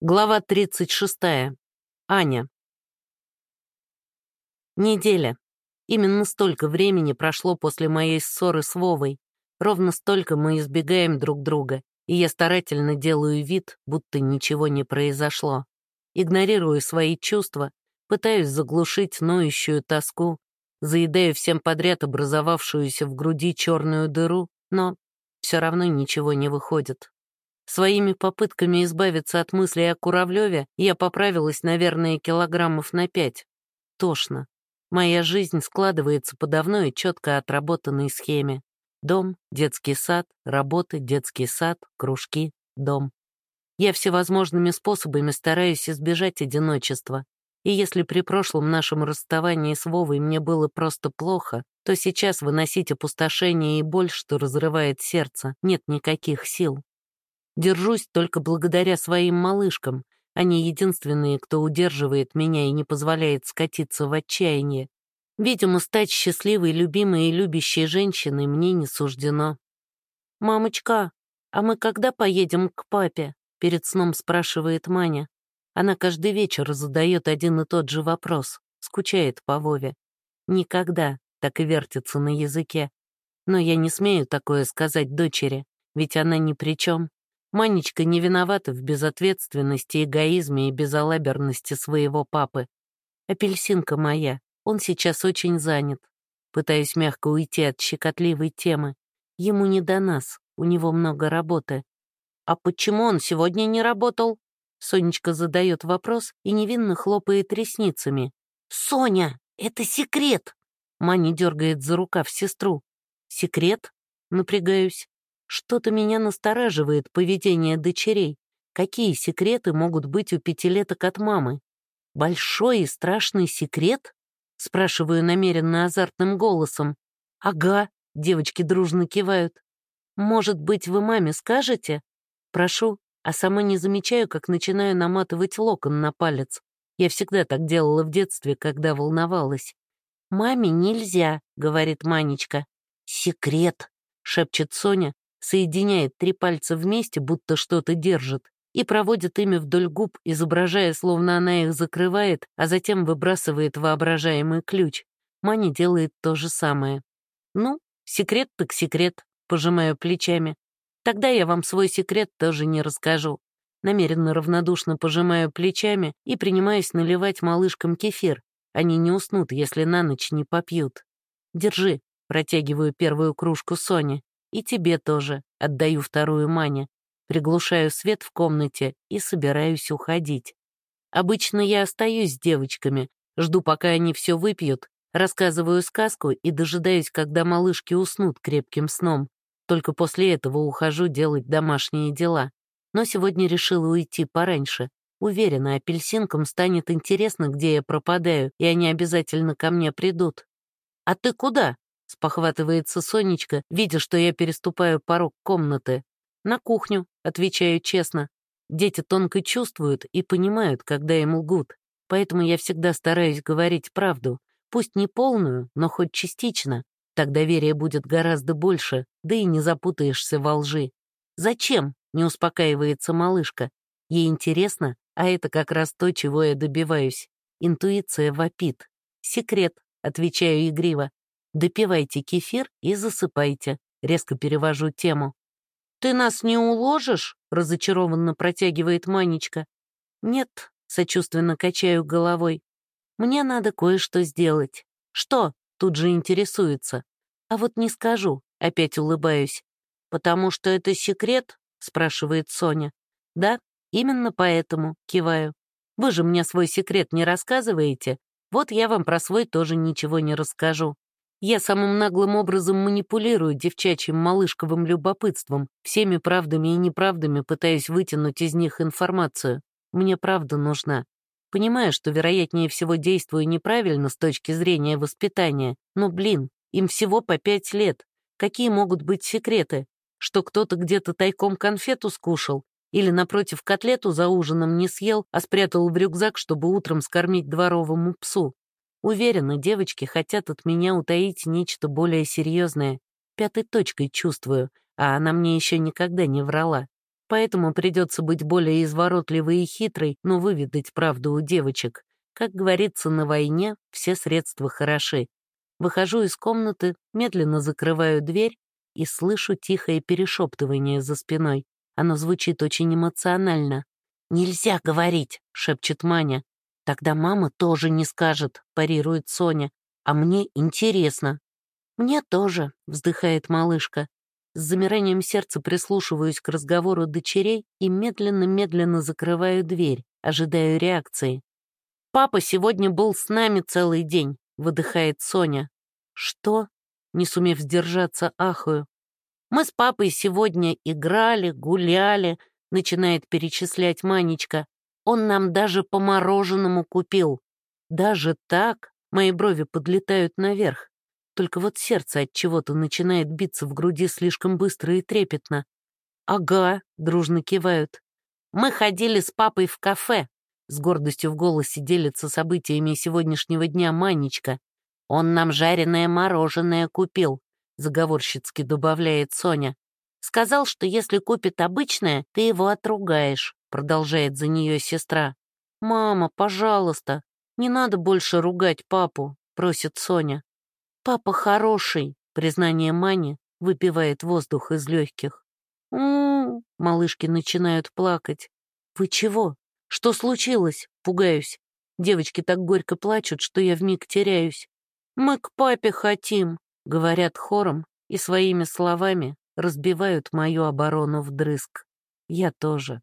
Глава 36. Аня. Неделя. Именно столько времени прошло после моей ссоры с Вовой. Ровно столько мы избегаем друг друга, и я старательно делаю вид, будто ничего не произошло. Игнорирую свои чувства, пытаюсь заглушить ноющую тоску, заедаю всем подряд образовавшуюся в груди черную дыру, но все равно ничего не выходит. Своими попытками избавиться от мыслей о Куравлеве я поправилась, наверное, килограммов на пять. Тошно. Моя жизнь складывается по давно и четко отработанной схеме. Дом, детский сад, работа, детский сад, кружки, дом. Я всевозможными способами стараюсь избежать одиночества. И если при прошлом нашем расставании с Вовой мне было просто плохо, то сейчас выносить опустошение и боль, что разрывает сердце, нет никаких сил. Держусь только благодаря своим малышкам. Они единственные, кто удерживает меня и не позволяет скатиться в отчаяние. Видимо, стать счастливой, любимой и любящей женщиной мне не суждено. «Мамочка, а мы когда поедем к папе?» — перед сном спрашивает Маня. Она каждый вечер задает один и тот же вопрос, скучает по Вове. Никогда так и вертится на языке. Но я не смею такое сказать дочери, ведь она ни при чем. Манечка не виновата в безответственности, эгоизме и безалаберности своего папы. Апельсинка моя, он сейчас очень занят. Пытаюсь мягко уйти от щекотливой темы. Ему не до нас, у него много работы. «А почему он сегодня не работал?» Сонечка задает вопрос и невинно хлопает ресницами. «Соня, это секрет!» Маня дергает за рукав сестру. «Секрет?» Напрягаюсь. Что-то меня настораживает поведение дочерей. Какие секреты могут быть у пятилеток от мамы? Большой и страшный секрет? Спрашиваю намеренно азартным голосом. Ага, девочки дружно кивают. Может быть, вы маме скажете? Прошу, а сама не замечаю, как начинаю наматывать локон на палец. Я всегда так делала в детстве, когда волновалась. «Маме нельзя», — говорит Манечка. «Секрет», — шепчет Соня, соединяет три пальца вместе, будто что-то держит, и проводит ими вдоль губ, изображая, словно она их закрывает, а затем выбрасывает воображаемый ключ. Маня делает то же самое. «Ну, секрет так секрет», — пожимаю плечами. «Тогда я вам свой секрет тоже не расскажу». Намеренно равнодушно пожимаю плечами и принимаюсь наливать малышкам кефир. Они не уснут, если на ночь не попьют. «Держи», — протягиваю первую кружку Соне. И тебе тоже. Отдаю вторую Мане. Приглушаю свет в комнате и собираюсь уходить. Обычно я остаюсь с девочками, жду, пока они все выпьют, рассказываю сказку и дожидаюсь, когда малышки уснут крепким сном. Только после этого ухожу делать домашние дела. Но сегодня решила уйти пораньше. Уверена, апельсинкам станет интересно, где я пропадаю, и они обязательно ко мне придут. «А ты куда?» Спохватывается Сонечка, видя, что я переступаю порог комнаты. «На кухню», — отвечаю честно. Дети тонко чувствуют и понимают, когда им лгут, поэтому я всегда стараюсь говорить правду, пусть не полную, но хоть частично. Так доверия будет гораздо больше, да и не запутаешься во лжи. «Зачем?» — не успокаивается малышка. Ей интересно, а это как раз то, чего я добиваюсь. Интуиция вопит. «Секрет», — отвечаю игриво. Допивайте кефир и засыпайте. Резко перевожу тему. «Ты нас не уложишь?» — разочарованно протягивает Манечка. «Нет», — сочувственно качаю головой. «Мне надо кое-что сделать». «Что?» — тут же интересуется. «А вот не скажу», — опять улыбаюсь. «Потому что это секрет?» — спрашивает Соня. «Да, именно поэтому», — киваю. «Вы же мне свой секрет не рассказываете? Вот я вам про свой тоже ничего не расскажу. Я самым наглым образом манипулирую девчачьим малышковым любопытством, всеми правдами и неправдами пытаясь вытянуть из них информацию. Мне правда нужна. Понимаю, что, вероятнее всего, действую неправильно с точки зрения воспитания, но, блин, им всего по пять лет. Какие могут быть секреты? Что кто-то где-то тайком конфету скушал? Или, напротив, котлету за ужином не съел, а спрятал в рюкзак, чтобы утром скормить дворовому псу? Уверена, девочки хотят от меня утаить нечто более серьезное. Пятой точкой чувствую, а она мне еще никогда не врала. Поэтому придется быть более изворотливой и хитрой, но выведать правду у девочек. Как говорится, на войне все средства хороши. Выхожу из комнаты, медленно закрываю дверь и слышу тихое перешептывание за спиной. Оно звучит очень эмоционально. «Нельзя говорить», — шепчет Маня. «Тогда мама тоже не скажет», — парирует Соня. «А мне интересно». «Мне тоже», — вздыхает малышка. С замиранием сердца прислушиваюсь к разговору дочерей и медленно-медленно закрываю дверь, ожидаю реакции. «Папа сегодня был с нами целый день», — выдыхает Соня. «Что?» — не сумев сдержаться, ахаю. «Мы с папой сегодня играли, гуляли», — начинает перечислять Манечка. «Он нам даже по мороженому купил». «Даже так?» — мои брови подлетают наверх. Только вот сердце от чего-то начинает биться в груди слишком быстро и трепетно. «Ага», — дружно кивают. «Мы ходили с папой в кафе», с гордостью в голосе делится событиями сегодняшнего дня Манечка. «Он нам жареное мороженое купил», — заговорщицки добавляет Соня. «Сказал, что если купит обычное, ты его отругаешь», — продолжает за нее сестра. «Мама, пожалуйста, не надо больше ругать папу», — просит Соня. «Папа хороший», — признание Мани выпивает воздух из легких. «М-м-м», малышки начинают плакать. «Вы чего?» «Что случилось?» — пугаюсь. Девочки так горько плачут, что я вмиг теряюсь. «Мы к папе хотим», — говорят хором и своими словами разбивают мою оборону вдрызг. Я тоже.